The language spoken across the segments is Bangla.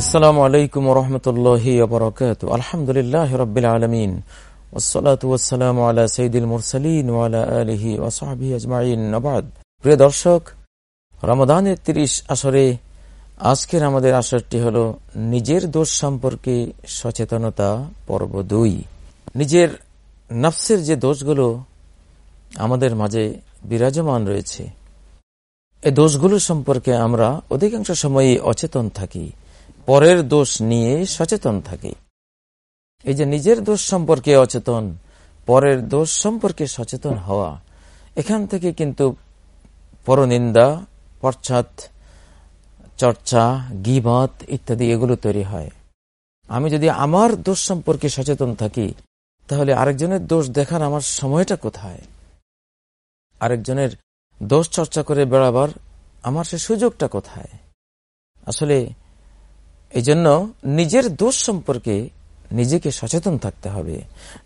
আসসালামু আলাইকুম রহমতুল্লাহ আলহামদুলিল্লাহ রবিল আলমিন। ওয়ালা নবাদ প্রিয় দর্শক রমদানের তিরিশ আসরে আজকের আমাদের আসরটি হল নিজের দোষ সম্পর্কে সচেতনতা পর্ব দুই। নিজের নফসের যে দোষগুলো আমাদের মাঝে বিরাজমান রয়েছে এই দোষগুলো সম্পর্কে আমরা অধিকাংশ সময়ই অচেতন থাকি। পরের দোষ নিয়ে সচেতন থাকি। এই যে নিজের দোষ সম্পর্কে অচেতন, পরের দোষ সম্পর্কে সচেতন হওয়া, এখান থেকে কিন্তু পরনিন্দা, পশ্চাৎ, চর্চা, গিবাত ইত্যাদি এগুলো তৈরি হয়। আমি যদি আমার দোষ সম্পর্কে সচেতন থাকি, তাহলে আরেকজনের দোষ দেখার আমার সময়টা কোথায়? আরেকজনের দোষ চর্চা করে বেড়াবার আমার সে সুযোগটা কোথায়? আসলে এই জন্য নিজের দোষ সম্পর্কে নিজেকে সচেতন থাকতে হবে।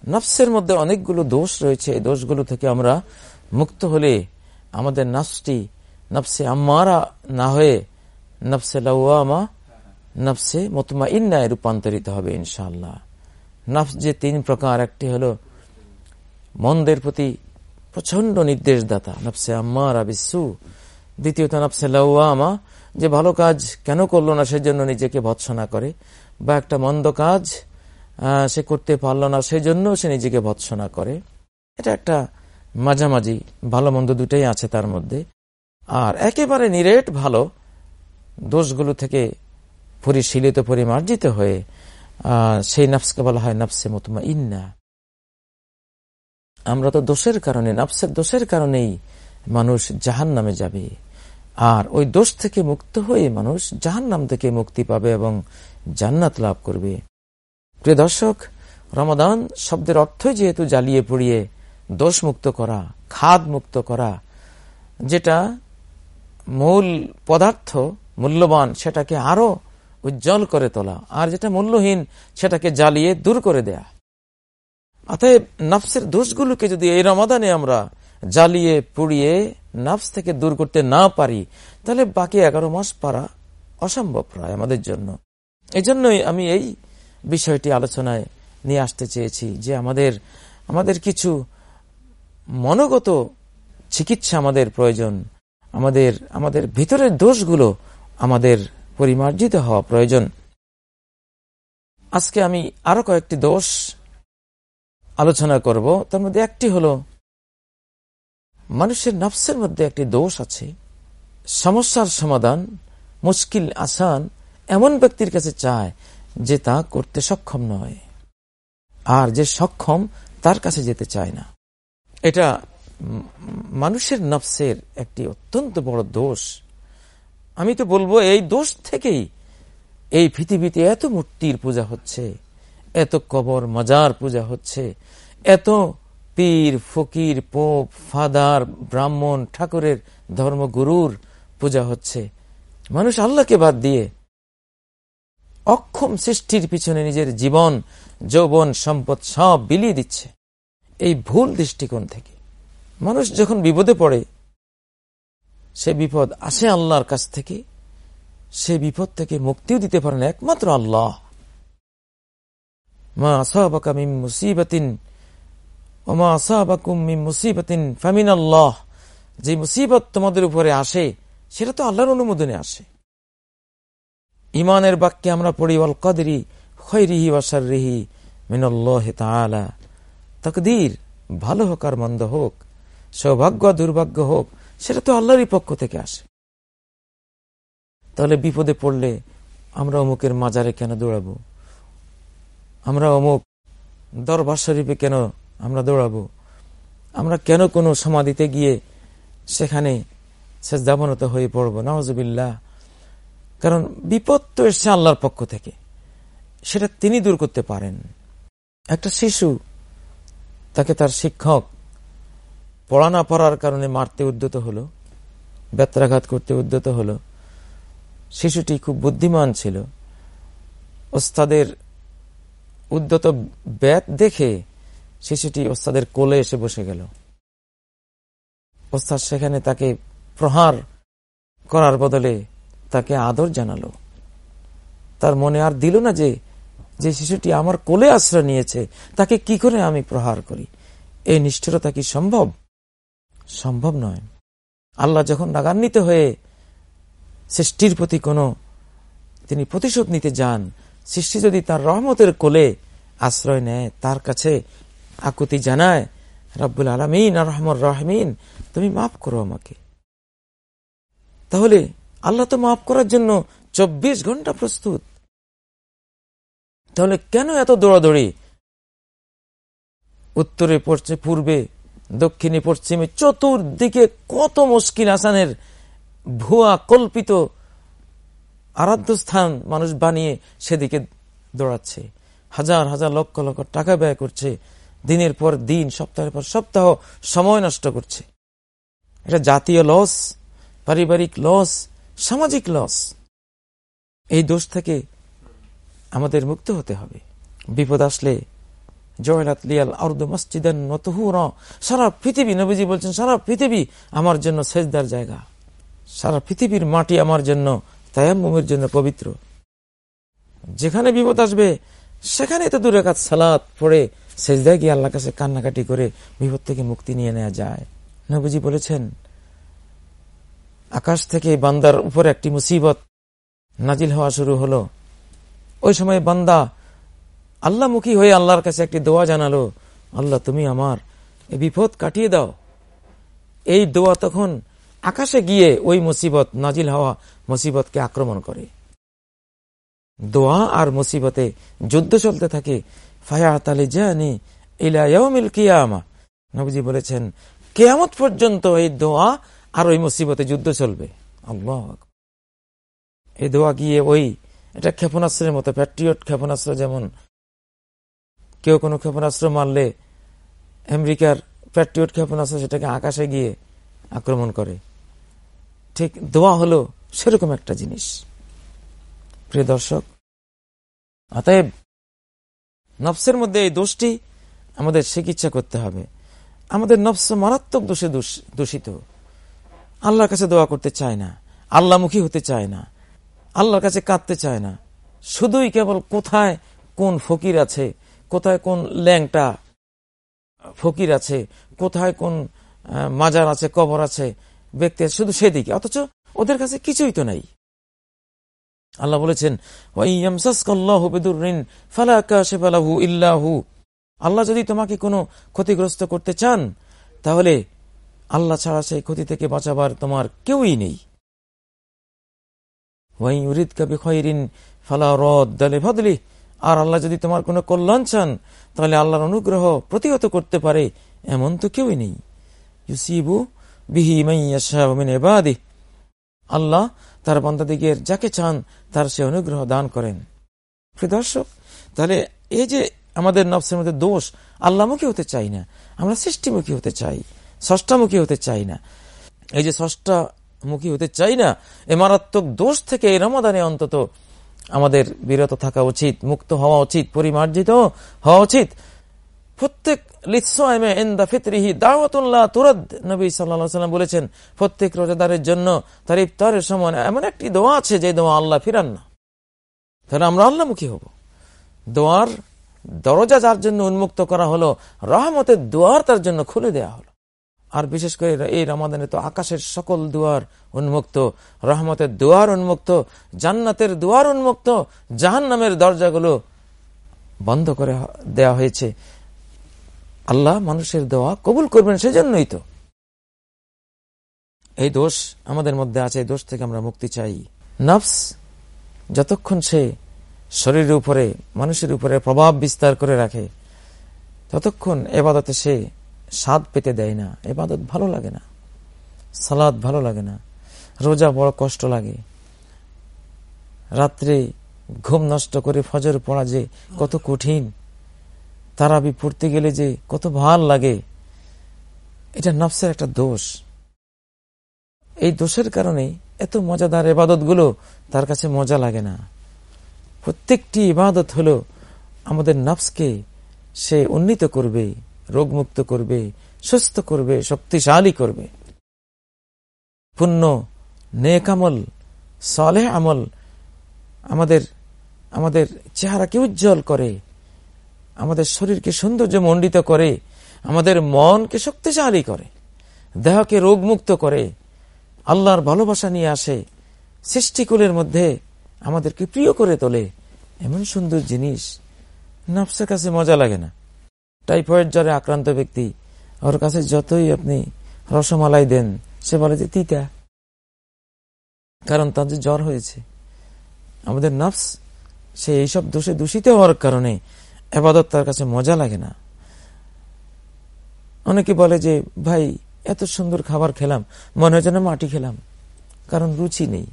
নফসের মধ্যে অনেকগুলো দোষ রয়েছে। এই দোষগুলো থেকে আমরা মুক্ত হলে আমাদের নফসটি নফসে আম্মারা না হয়ে নফসে লাউমা নফসে মতমা ইন্নায় রূপান্তরিত হবে ইনশাল্লাহ নফস যে তিন প্রকার, একটি হলো মন্দের প্রতি প্রচণ্ড নির্দেশদাতা, নফসে আম্মারা বিশ্বু দ্বিতীয়ত নফসে লাউমা যে ভালো কাজ কেন করল না সেজন্য নিজেকে ভৎসনা করে, বা একটা মন্দ কাজ সে করতে পারল না সেই সেজন্য সে নিজেকে ভৎসনা করে। এটা একটা মাঝামাঝি, ভালো মন্দ দুটাই আছে তার মধ্যে। আর একেবারে নিরেট ভালো, দোষগুলো থেকে পরিশীলিত, পরিমার্জিত হয়ে সেই নফসকে বলা হয় নফসে মতমা ইন্না আমরা তো দোষের কারণে, নফসের দোষের কারণেই মানুষ জাহান নামে যাবে। আর ওই দোষ থেকে মুক্ত হয়ে মানুষ জাহান নাম থেকে মুক্তি পাবে এবং জান্নাত লাভ করবে। প্রিয় দর্শক, রমাদান শব্দের অর্থই যেহেতু জ্বালিয়ে পুড়িয়ে দোষ মুক্ত করা খাদ মুক্ত করা, যেটা মূল পদার্থ, মূল্যবান, সেটাকে আরও উজ্জ্বল করে তোলা, আর যেটা মূল্যহীন, সেটাকে জ্বালিয়ে দূর করে দেয়া। অতএব নফসের দোষগুলোকে যদি এই রমাদানে আমরা জ্বালিয়ে পুড়িয়ে নাফস থেকে দূর করতে না পারি, তাহলে বাকি এগারো মাস পারা অসম্ভব প্রায় আমাদের জন্য। এই জন্যই আমি এই বিষয়টি আলোচনায় নিয়ে আসতে চেয়েছি যে আমাদের আমাদের কিছু মনোগত চিকিৎসা আমাদের প্রয়োজন, আমাদের আমাদের ভিতরের দোষগুলো আমাদের পরিমার্জিত হওয়া প্রয়োজন। আজকে আমি আরও কয়েকটি দোষ আলোচনা করব, তার মধ্যে একটি হলো মানুষের নফসের মধ্যে একটি দোষ আছে। সমস্যার সমাধান, মুশকিল আসান এমন ব্যক্তির কাছে চায় যে তা করতে সক্ষম নয়। আর যে সক্ষম, তার কাছে যেতে চায় না। এটা মানুষের নফসের একটি অত্যন্ত বড় দোষ। আমি তো বলব, এই দোষ থেকেই এই পৃথিবীতে এত মূর্তির পূজা হচ্ছে, এত কবর মজার পূজা হচ্ছে, এত পীর, ফকির, পোপ, ফাদার, ব্রাহ্মণ, ঠাকুরের ধর্মগুরুর পূজা হচ্ছে। মানুষ আল্লাহকে বাদ দিয়ে অক্ষম সৃষ্টির পিছনে নিজের জীবন, যৌবন, সম্পদ সব বিলিয়ে দিচ্ছে। এই ভুল দৃষ্টিকোণ থেকে। মানুষ যখন বিপদে পড়ে, সে বিপদ আসে আল্লাহর কাছ থেকে। সে বিপদ থেকে মুক্তিও দিতে পারেন একমাত্র আল্লাহ। মা আসাবাকা মিম মুসিবাতিন যে মুসিবত তোমাদের উপরে আসে, সেটা তো আল্লাহর অনুমোদনে আসে। ইমানের বাক্যে আমরা পড়ি অল কদরি খৈরিহি ওয়াসারিহি মিনল্লাহ তালা তকদির ভালো হোক আর মন্দ হোক, সৌভাগ্য দুর্ভাগ্য হোক, সেটা তো আল্লাহরই পক্ষ থেকে আসে। তাহলে বিপদে পড়লে আমরা অমুকের মাজারে কেন দৌড়াবো? আমরা অমুক দরবার শরীফে কেন আমরা দৌড়াবো। আমরা কেন কোনো সমাধিতে গিয়ে সেখানে সেজদাবনত হয়ে পড়ব? নওয়াজবিল্লাহ কারণ বিপদ তো এসছে আল্লাহর পক্ষ থেকে। সেটা তিনি দূর করতে পারেন। একটা শিশু, তাকে তার শিক্ষক পড়া না পড়ার কারণে মারতে উদ্যত হলো, ব্যত্রাঘাত করতে উদ্যত হলো। শিশুটি খুব বুদ্ধিমান ছিল। ওস্তাদের উদ্যত ব্যাত দেখে শিশুটি ওস্তাদের কোলে এসে বসে গেল। ওস্তাদ সেখানে তাকে প্রহার করার বদলে তাকে আদর জানালো। তার মনে আর দিল না যে যে শিশুটি আমার কোলে আশ্রয় নিয়েছে, তাকে কি করে আমি প্রহার করি? এই নিষ্ঠুরতা কি সম্ভব? সম্ভব নয়। আল্লাহ যখন রাগান্বিত হয়ে সৃষ্টির প্রতি কোনো, তিনি প্রতিশোধ নিতে যান, সৃষ্টি যদি তার রহমতের কোলে আশ্রয় নেয়, তার কাছে আকুতি জানায়, রব্বুল আলমিন, আর রহমর রহমিন, তুমি মাফ করো আমাকে। তাহলে আল্লাহ তো মাফ করার জন্য চব্বিশ ঘণ্টা প্রস্তুত। তাহলে কেন এত দৌড়াদৌড়ি? উত্তরে পড়ছে, পূর্বে, দক্ষিণে পশ্চিমে, চতুর্দিকে কত মুশকিল আসানের ভুয়া কল্পিত আরাধ্য স্থান মানুষ বানিয়ে সেদিকে দৌড়াচ্ছে। হাজার হাজার লক্ষ লক্ষ টাকা ব্যয় করছে। দিনের পর দিন, সপ্তাহের পর সপ্তাহ সময় নষ্ট করছে। এটা জাতীয় লস, পারিবারিক লস, সামাজিক লস। এই দোষ থেকে আমাদের মুক্ত হতে হবে। বিপদ আসলে জয়লাত লিয়াল আর্দ মসজিদেন নতহুর, সারা পৃথিবী, নবীজি বলছেন, সারা পৃথিবী আমার জন্য সেজদার জায়গা। সারা পৃথিবীর মাটি আমার জন্য তায়াম্মের জন্য পবিত্র। যেখানে বিপদ আসবে সেখানে তো দূরে কাজ, সালাত পড়ে সেজদায় গিয়ে আল্লাহ কাছে কান্নাকাটি করে বিপদ থেকে মুক্তি নিয়ে নেওয়া যায়। নবীজি বলেছেন, আকাশ থেকে বান্দার উপরে একটি মুসিবত নাজিল হওয়া শুরু হলো। ওই সময় বান্দা আল্লাহমুখী হয়ে আল্লাহর কাছে একটি দোয়া জানালো, আল্লাহ, তুমি আমার এই বিপদ কাটিয়ে দাও। এই দোয়া তখন আকাশে গিয়ে ওই মুসিবত নাজিল হওয়া মুসিবতকে আক্রমণ করে। দোয়া আর মুসিবতে যুদ্ধ চলতে থাকে কিয়ামা। নবীজি বলেছেন, কেয়ামত পর্যন্ত এই দোয়া আর ওই মুসিবতে যুদ্ধ চলবে। এই দোয়া গিয়ে ওই এটা ক্ষেপণাস্ত্রের মতো, প্যাট্রিয়ট ক্ষেপণাস্ত্র যেমন, কেউ কোনো ক্ষেপণাস্ত্র মারলে আমেরিকার প্যাট্রিয়ট ক্ষেপণাস্ত্র সেটাকে আকাশে গিয়ে আক্রমণ করে। ঠিক দোয়া হলো সেরকম একটা জিনিস। প্রিয় দর্শক, অতএব নফসের মধ্যে এই দোষটি আমাদের চিকিৎসা করতে হবে। আমাদের নফস মারাত্মক দোষে দূষিত। আল্লাহর কাছে দোয়া করতে চায় না। আল্লাহমুখী হতে চায় না। আল্লাহর কাছে কাঁদতে চায় না। শুধুই কেবল কোথায় কোন ফকির আছে, কোথায় কোন ল্যাংটা ফকির আছে, কোথায় কোন মাজার আছে, কবর আছে, ব্যক্তি আছে, শুধু সেদিকে। অথচ ওদের কাছে কিছুই তো নাই। আল্লাহ বলেছেন আল্লাহ যদি তোমাকে কোনো ক্ষতিগ্রস্ত করতে চান, তাহলে আল্লাহ ছাড়া সেই ক্ষতি থেকে বাঁচাবার তোমার কেউই নেই। আর আল্লাহ যদি তোমার কোনো কল্যাণ চান, তাহলে আল্লাহর অনুগ্রহ প্রতিহত করতে পারে, এমন তো কেউই নেই। ইউসিবু বিহি মাইয়াদি আল্লাহ তার বান্দাদিগের যাকে চান, তার সে অনুগ্রহ দান করেন। দর্শক, তাহলে এই যে আমাদের নফসের মধ্যে দোষ, আল্লাহমুখী হতে চাই না, আমরা সৃষ্টিমুখী হতে চাই, ষষ্ঠামুখী হতে চাই না। এই যে ষষ্ঠামুখী হতে চাই না, এ মারাত্মক দোষ থেকে এই রমাদানে অন্তত আমাদের বিরত থাকা উচিত, মুক্ত হওয়া উচিত, পরিমার্জিত হওয়া উচিত। প্রত্যেক বলেছেন, প্রত্যেক রোজাদারের জন্য তার ইফতারের সময় এমন একটি দোয়া আছে যে দোয়া আল্লাহ ফিরান না। তাহলে আমরা আল্লাহমুখী হব। দোয়ার দরজা যার জন্য উন্মুক্ত করা হলো, রহমতের দোয়ার তার জন্য খুলে দেয়া হলো। আর বিশেষ করে এই রমাদানে তো আকাশের সকল দুয়ার উন্মুক্ত, রহমতের দুয়ার উন্মুক্ত, জান্নাতের দুয়ার উন্মুক্ত জাহান নামের দরজাগুলো বন্ধ করে দেয়া হয়েছে। আল্লাহ মানুষের দোয়া কবুল করবেন সেজন্যই তো। এই দোষ আমাদের মধ্যে আছে, এই দোষ থেকে আমরা মুক্তি চাই। নফস, যতক্ষণ সে শরীরের উপরে, মানুষের উপরে প্রভাব বিস্তার করে রাখে, ততক্ষণ এবাদতে সে স্বাদ পেতে দেয় না। এবাদত ভালো লাগে না। সালাদ ভালো লাগে না। রোজা বড় কষ্ট লাগে। রাত্রে ঘুম নষ্ট করে ফজর পড়া যে কত কঠিন। তারাবি পড়তে গেলে যে কত ভালো লাগে, এটা নফসের একটা দোষ। এই দোষের কারণে এত মজাদার এবাদতগুলো তার কাছে মজা লাগে না। প্রত্যেকটি ইবাদত হলো আমাদের নফসকে সে উন্নীত করবে, রোগমুক্ত করবে, সুস্থ করবে, শক্তিশালী করবে। পুণ্য, নেক আমল, সলেহ আমল আমাদের আমাদের চেহারাকে উজ্জ্বল করে আমাদের শরীরকে সৌন্দর্য মণ্ডিত করে, আমাদের মনকে শক্তিশালী করে, দেহকে রোগমুক্ত করে, আল্লাহর ভালোবাসা নিয়ে আসে, সৃষ্টিকুলের মধ্যে আমাদেরকে প্রিয় করে তোলে। এমন সুন্দর জিনিস, নফসের কাছে মজা লাগে না। টাইফয়েড জ্বরে আক্রান্ত ব্যক্তি, ওর কাছে যতই আপনি রসমালাই দেন, সে বলে যে, তিতা। কারণ তার যে জ্বর হয়েছে, আমাদের নফস, সে এইসব দোষে দূষিত হওয়ার কারণে এবাদত তার কাছে মজা লাগে না। অনেকে বলে যে, ভাই, এত সুন্দর খাবার খেলাম, মনে হয় যেন মাটি খেলাম, কারণ রুচি নেই।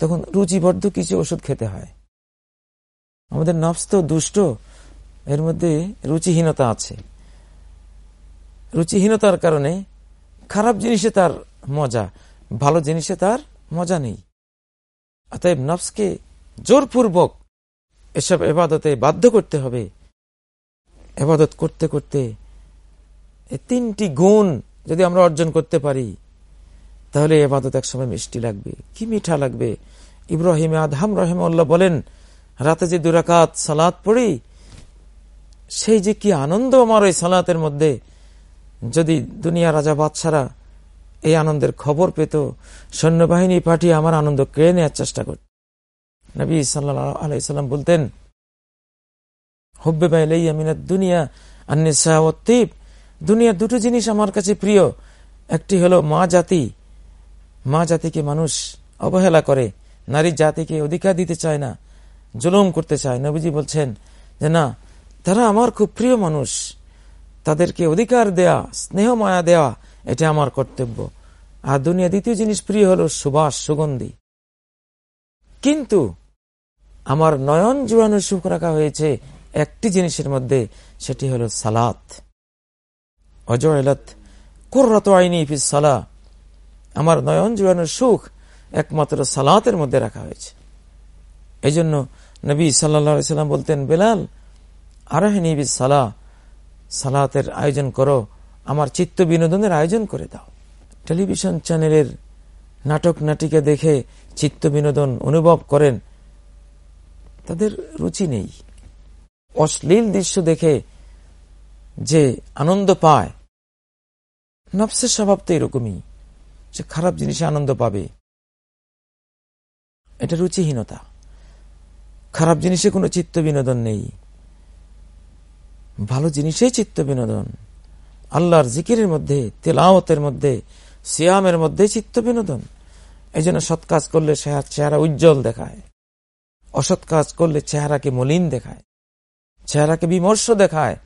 তখন রুচিবদ্ধ কিছু ওষুধ খেতে হয়। আমাদের নফস তো দুষ্ট, এর মধ্যে রুচিহীনতা আছে। রুচিহীনতার কারণে খারাপ জিনিসে তার মজা, ভালো জিনিসে তার মজা নেই। অতএব নফসকে জোরপূর্বক এসব এবাদতে বাধ্য করতে হবে। এবাদত করতে করতে তিনটি গুণ যদি আমরা অর্জন করতে পারি, তাহলে এবাদত একসময় মিষ্টি লাগবে। কি মিঠা লাগবে? ইব্রাহিম আদহাম রহেমল্লা বলেন, রাতে যে দুরাকাত সালাত পড়ি, সেই যে কি আনন্দ আমার ওই সালাতের মধ্যে। যদি দুনিয়া রাজা বাদশারা এই আনন্দের খবর পেত, সৈন্যবাহিনী পাঠিয়ে আমার আনন্দ কেড়ে নেওয়ার চেষ্টা করত। নবী সাল্লাহ আলাইসাল্লাম বলতেন হব্বে বাইলাই আমিনার দুনিয়া আন্নিসাওয়াত্তিব দুনিয়ার দুটো জিনিস আমার কাছে প্রিয়। একটি হলো মা জাতি। মা জাতিকে মানুষ অবহেলা করে, নারী জাতিকে অধিকার দিতে চায় না, জুলুম করতে চায়। নবীজি বলছেন যে, না, তারা আমার খুব প্রিয় মানুষ। তাদেরকে অধিকার দেয়া, স্নেহ মায়া দেওয়া এটা আমার কর্তব্য। আর দুনিয়া দ্বিতীয় জিনিস প্রিয় হলো সুবাস, সুগন্ধি। কিন্তু আমার নয়ন জুড়ানোর সুখ রাখা হয়েছে একটি জিনিসের মধ্যে, সেটি হলো সালাত। অজয়লত কুর্রত আইনি ফিস সালা। আমার নয়ন জুড়ানোর সুখ একমাত্র সালাতের মধ্যে রাখা হয়েছে। এই জন্য নবী সাল্লাম বলতেন, বেলাল, আরহিনী বিস সালা। সালাতের আয়োজন করো, আমার চিত্ত বিনোদনের আয়োজন করে দাও। টেলিভিশন চ্যানেলের নাটক নাটিকা দেখে চিত্ত বিনোদন অনুভব করেন তাদের রুচি নেই। অশ্লীল দৃশ্য দেখে যে আনন্দ পায়, নফসের স্বভাব তো এরকমই, যে খারাপ জিনিসে আনন্দ পাবে। এটা রুচিহীনতা। খারাপ জিনিসে কোনো চিত্ত বিনোদন নেই। ভালো জিনিসেই চিত্ত বিনোদন। আল্লাহর জিকিরের মধ্যে তেলাওতের মধ্যে, সিয়ামের মধ্যে চিত্ত বিনোদন। এই জন্য সৎ কাজ করলে চেহারা উজ্জ্বল দেখায়। অসৎ কাজ করলে চেহারাকে মলিন দেখায়, চেহারাকে বিমর্ষ দেখায়,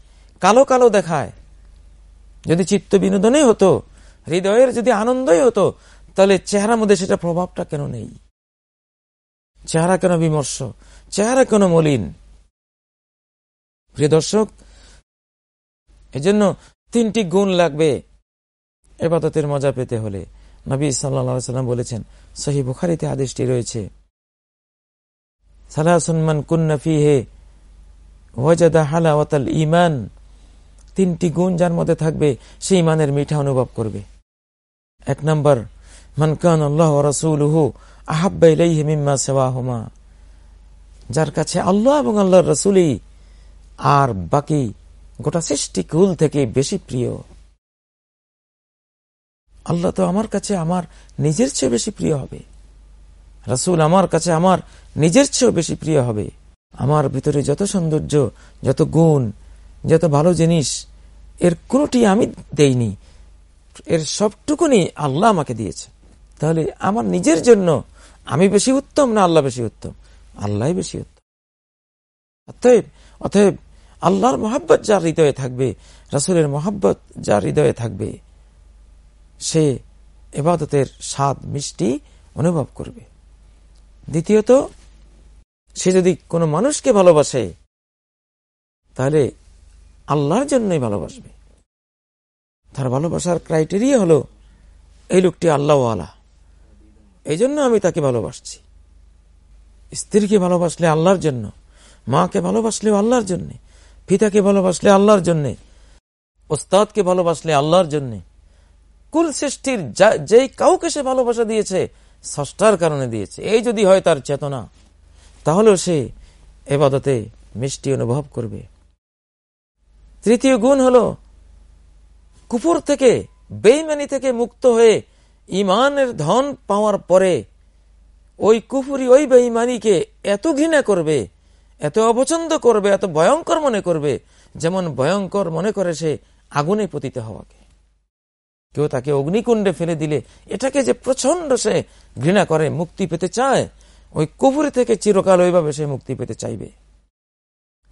কালো কালো দেখায়। যদি চিত্ত বিনোদনে হতো, হৃদয়ের যদি আনন্দই হতো, তাহলে চেহারার মধ্যে সেটা প্রভাবটা কেন নেই? চেহারা কেন বিমর্ষ? চেহারা কেন মলিন? প্রিয় দর্শক, এজন্য তিনটি গুণ লাগবে এবাদতের মজা পেতে হলে। নবী সাল্লাম বলেছেন সহি বুখারিতে আদেশটি রয়েছে হে ইমান তিনটি গুণ যার মধ্যে থাকবে সেই ইমানের মিঠা অনুভব করবে। এক নম্বর মানকান আল্লাহ যার কাছে আল্লাহ এবং আল্লাহর রসুলই আর বাকি গোটা সৃষ্টি কুল থেকে বেশি প্রিয়। আল্লাহ তো আমার কাছে আমার নিজের চেয়ে বেশি প্রিয় হবে। রাসুল আমার কাছে আমার নিজের চেয়েও বেশি প্রিয় হবে। আমার ভিতরে যত সৌন্দর্য, যত গুণ, যত ভালো জিনিস, এর কোনোটি আমি দেইনি। এর সবটুকুনি আল্লাহ আমাকে দিয়েছে। তাহলে আমার নিজের জন্য আমি বেশি উত্তম না আল্লাহ বেশি উত্তম? আল্লাহ বেশি উত্তম। অতএব অতএব আল্লাহর মহাব্বত যার হৃদয়ে থাকবে, রাসুলের মহাব্বত যার হৃদয়ে থাকবে, সে এবাদতের স্বাদ মিষ্টি অনুভব করবে। দ্বিতীয়ত, সে যদি কোনো মানুষকে ভালোবাসে, তাহলে আল্লাহর জন্যই ভালোবাসবে। তার ভালোবাসার ক্রাইটেরিয়া হলো, এই লোকটি আল্লাহওয়ালা এই জন্য আমি তাকে ভালোবাসছি। স্ত্রীকে ভালোবাসলে আল্লাহর জন্য, মাকে ভালোবাসলেও আল্লাহর জন্যে, পিতাকে ভালোবাসলে আল্লাহর জন্যে, ওস্তাদকে ভালোবাসলে আল্লাহর জন্যে। কুল সৃষ্টির যেই কাউকে সে ভালোবাসা দিয়েছে ষষ্ঠার কারণে দিয়েছে। এই যদি হয় তার চেতনা, তাহলেও সে এবাদতে মিষ্টি অনুভব করবে। তৃতীয় গুণ হল কুপুর থেকে, বেইমানি থেকে মুক্ত হয়ে ইমানের ধন পাওয়ার পরে ওই কুপুরি ওই বেইমানিকে এত ঘৃণা করবে, এত অপছন্দ করবে, এত ভয়ঙ্কর মনে করবে, যেমন ভয়ঙ্কর মনে করে সে আগুনে পতিত হওয়াকে। কেউ তাকে অগ্নিকুণ্ডে ফেলে দিলে এটাকে যে প্রচণ্ড সে ঘৃণা করে, মুক্তি পেতে চায়, ওই কুপুরি থেকে চিরকাল ওইভাবে সে মুক্তি পেতে চাইবে।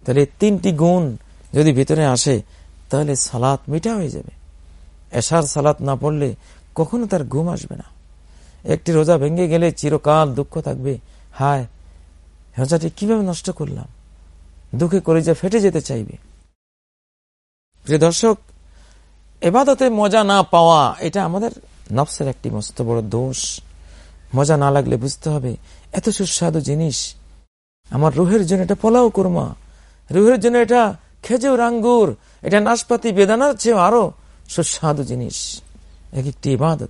তাহলে তিনটি গুণ যদি ভিতরে আসে, তাহলে সালাত মিঠা হয়ে যাবে। এশার সালাত না পড়লে কখনো তার ঘুম আসবে না। একটি রোজা ভেঙে গেলে চিরকাল দুঃখ থাকবে। হায়, রোজাটি কীভাবে নষ্ট করলাম? দুঃখে করে যে ফেটে যেতে চাইবে। প্রিয় দর্শক এবাদতে মজা না পাওয়া, এটা আমাদের নফসের একটি মস্ত বড় দোষ। মজা না লাগলে বুঝতে হবে, এত সুস্বাদু জিনিস। আমার রুহের জন্য এটা পোলাও কুরমা। রুহের জন্য এটা খেজুর আঙ্গুর। এটা নাশপাতি বেদানার চেয়েও আরও সুস্বাদু জিনিস। এক একটি ইবাদত,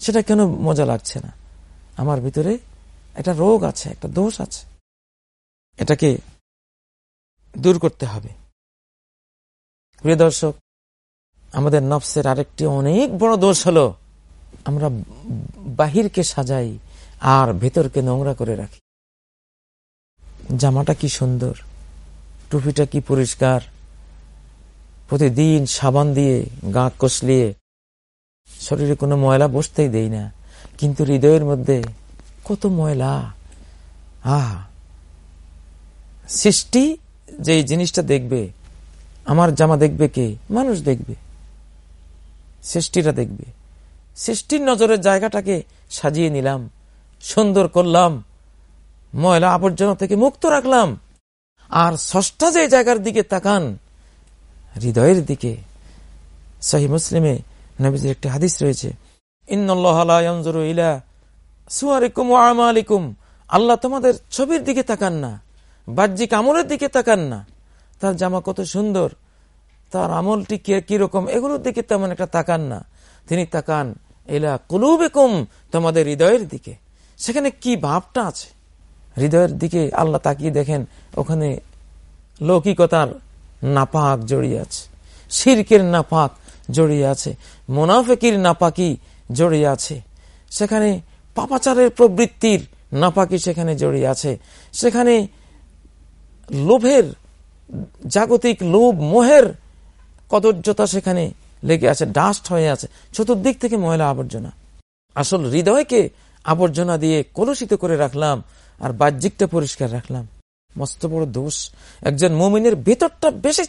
সেটা কেন মজা লাগছে না? আমার ভিতরে একটা রোগ আছে, একটা দোষ আছে। এটাকে দূর করতে হবে। প্রিয় দর্শক আমাদের নফসের আরেকটি অনেক বড় দোষ হলো, আমরা বাহিরকে সাজাই আর ভেতরকে নোংরা করে রাখি। জামাটা কি সুন্দর, টুপিটা কি পরিষ্কার, প্রতিদিন সাবান দিয়ে গা কষলিয়ে শরীরে কোনো ময়লা বসতেই দেই না, কিন্তু হৃদয়ের মধ্যে কত ময়লা, আহ! সৃষ্টি যে জিনিসটা দেখবে, আমার জামা দেখবে কে? মানুষ দেখবে। সৃষ্টিরা দেখবে। সৃষ্টির নজরের জায়গাটাকে সাজিয়ে নিলাম, সুন্দর করলাম, ময়লা আবর্জনা থেকে মুক্ত রাখলাম। আর ষষ্ঠা যে জায়গার দিকে তাকান, হৃদয়ের দিকে, সহি মুসলিমে নবীজির একটি হাদিস রয়েছে আল্লাহ তোমাদের ছবির দিকে তাকান না, বাহ্যিক আমলের দিকে তাকান না। তার জামা কত সুন্দর তার আমলটি কীরকম? এগুলোর দিকে তেমন একটা তাকান না। তিনি তাকান এলা কুলুবেকুম তোমাদের হৃদয়ের দিকে। সেখানে কি ভাবটা আছে? হৃদয়ের দিকে আল্লাহ তাকিয়ে দেখেন, ওখানে লৌকিকতার নাপাক জড়িয়ে আছে, শিরকের নাপাক জড়িয়ে আছে, মোনাফেকির নাপাকি জড়িয়ে আছে। সেখানে পাপাচারের প্রবৃত্তির নাপাকি সেখানে জড়িয়ে আছে। সেখানে লোভের, জাগতিক লোভ, মোহের কদর্যতা সেখানে লেগে আছে ডাস্ট হয়ে আছে, চতুর্দিক থেকে ময়লা আবর্জনা। আসল হৃদয়কে আবর্জনা দিয়ে কলুষিত করে রাখলাম আর বাহ্যিকটা পরিষ্কার রাখলাম। মস্ত বড় দোষ। একজন মুমিনের ভিতরটা বেশি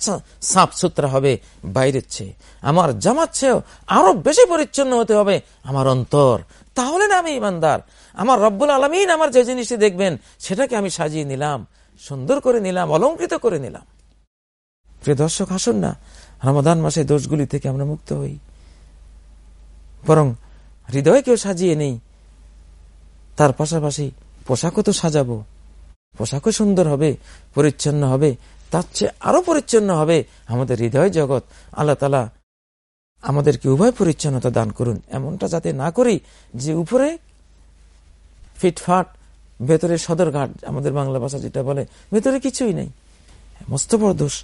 সাফ সুতরা হবে, বাইরের চেয়ে। আমার জামার চেয়েও আরও বেশি পরিচ্ছন্ন হতে হবে আমার অন্তর। তাহলে না আমি ইমানদার। আমার রব্বুল আলমিন আমার যে জিনিসটি দেখবেন, সেটাকে আমি সাজিয়ে নিলাম, সুন্দর করে নিলাম, অলঙ্কৃত করে নিলাম। প্রিয় দর্শক, আসুন না। রমাদান মাসে দোষগুলি থেকে আমরা মুক্ত হই। বরং হৃদয়কেও সাজিয়ে নেই। তার পাশাপাশি পোশাকও তো সাজাবো। পোশাকও সুন্দর হবে, পরিচ্ছন্ন হবে, তার চেয়ে আরও পরিচ্ছন্ন হবে আমাদের হৃদয় জগৎ। আল্লাহ তালা আমাদেরকে উভয় পরিচ্ছন্নতা দান করুন। এমনটা যাতে না করি যে উপরে ফিটফাট, ভেতরে সদরঘাট, আমাদের বাংলা ভাষা যেটা বলে, ভেতরে কিছুই নেই। মস্ত বড় দোষ।